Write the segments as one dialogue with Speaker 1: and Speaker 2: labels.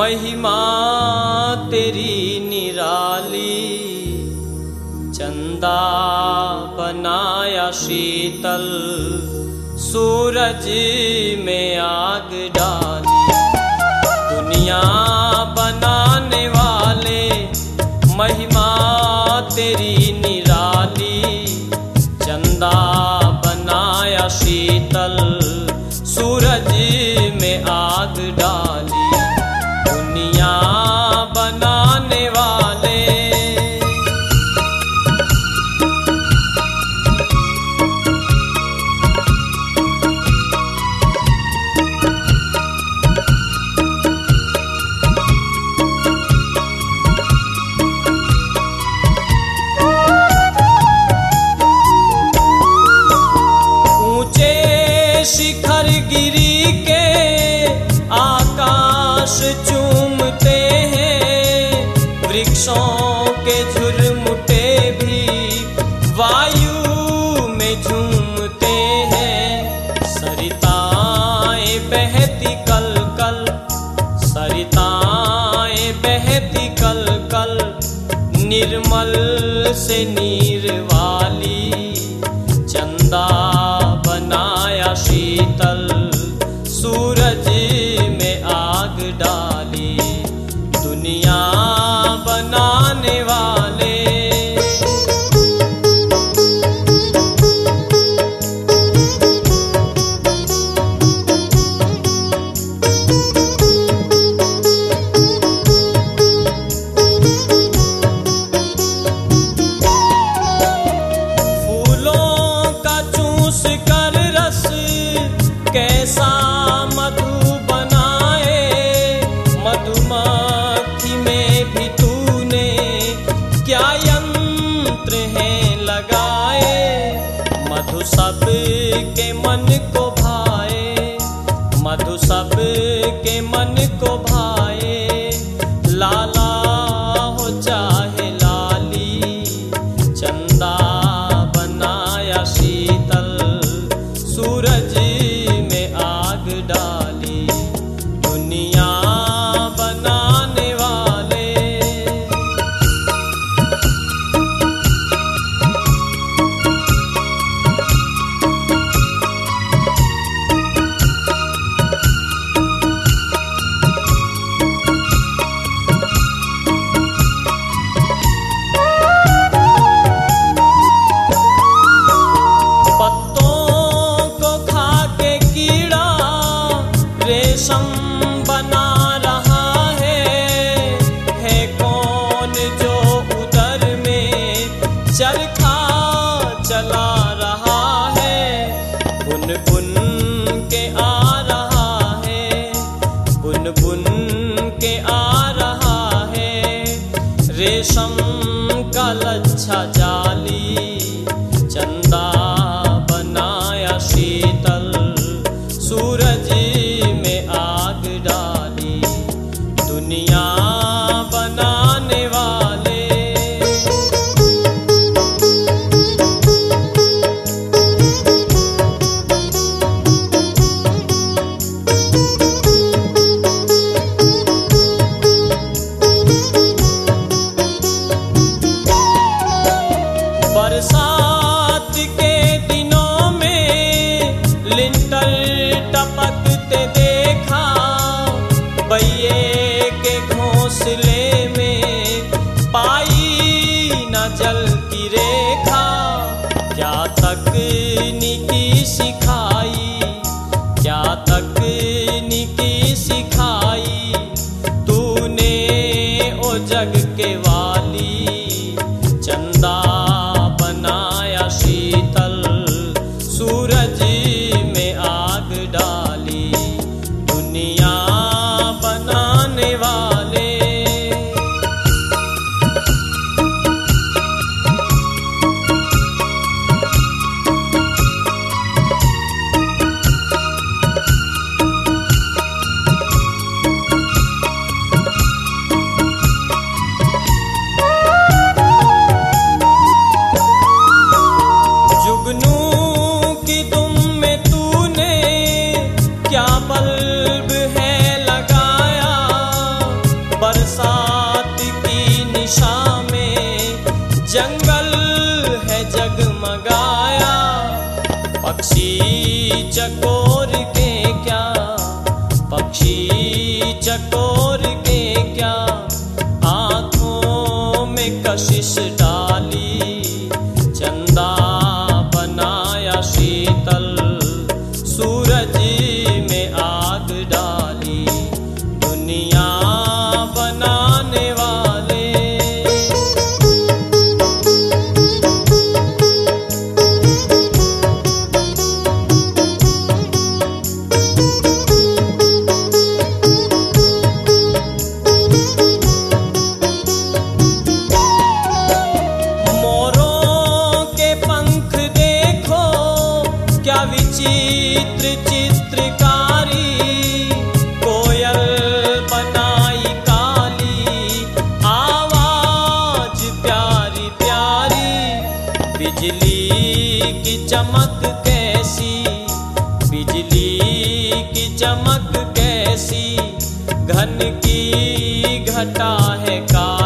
Speaker 1: महिमा तेरी निराली, चंदा बनाया शीतल, सूरज में आग डाली। दुनिया बनाने वाले महिमा तेरी गिरी के आकाश चूमते हैं, वृक्षों के झुरमुटे भी वायु में झूमते हैं। सरिताएँ बहती कल कल सरिताएँ बहती कल कल निर्मल से नी मन को रेशम का लच्छा जाली चंदा बनाया शीतल सूरज में आग डाली दुनिया गाया। पक्षी चकोर के क्या? पक्षी चकोर के क्या? आँखों में कशिश बिजली की चमक कैसी? बिजली की चमक कैसी? घन की घटा है का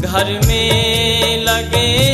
Speaker 1: घर में लगे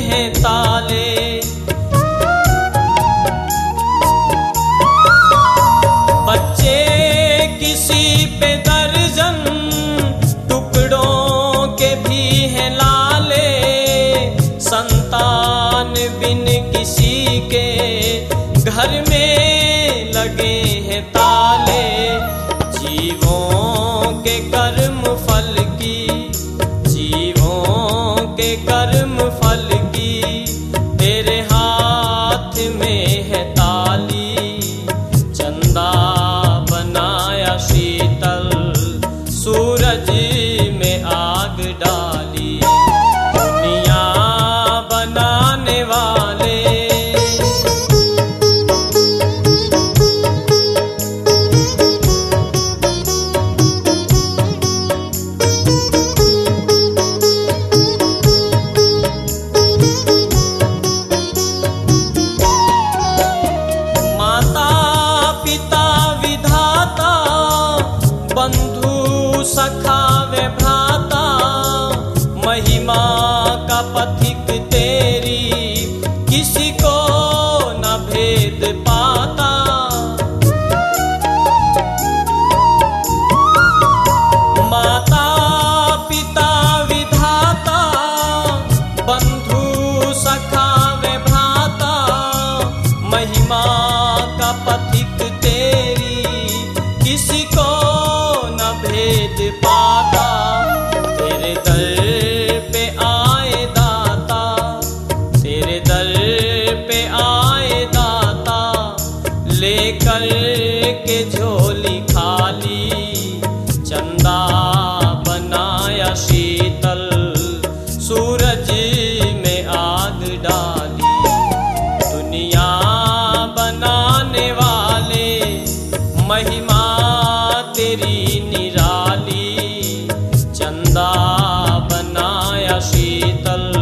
Speaker 1: पथिक तेरी, किसी को न भेद पाता। माता पिता विधाता, बंधु सखा वे भ्राता महिमा शीतल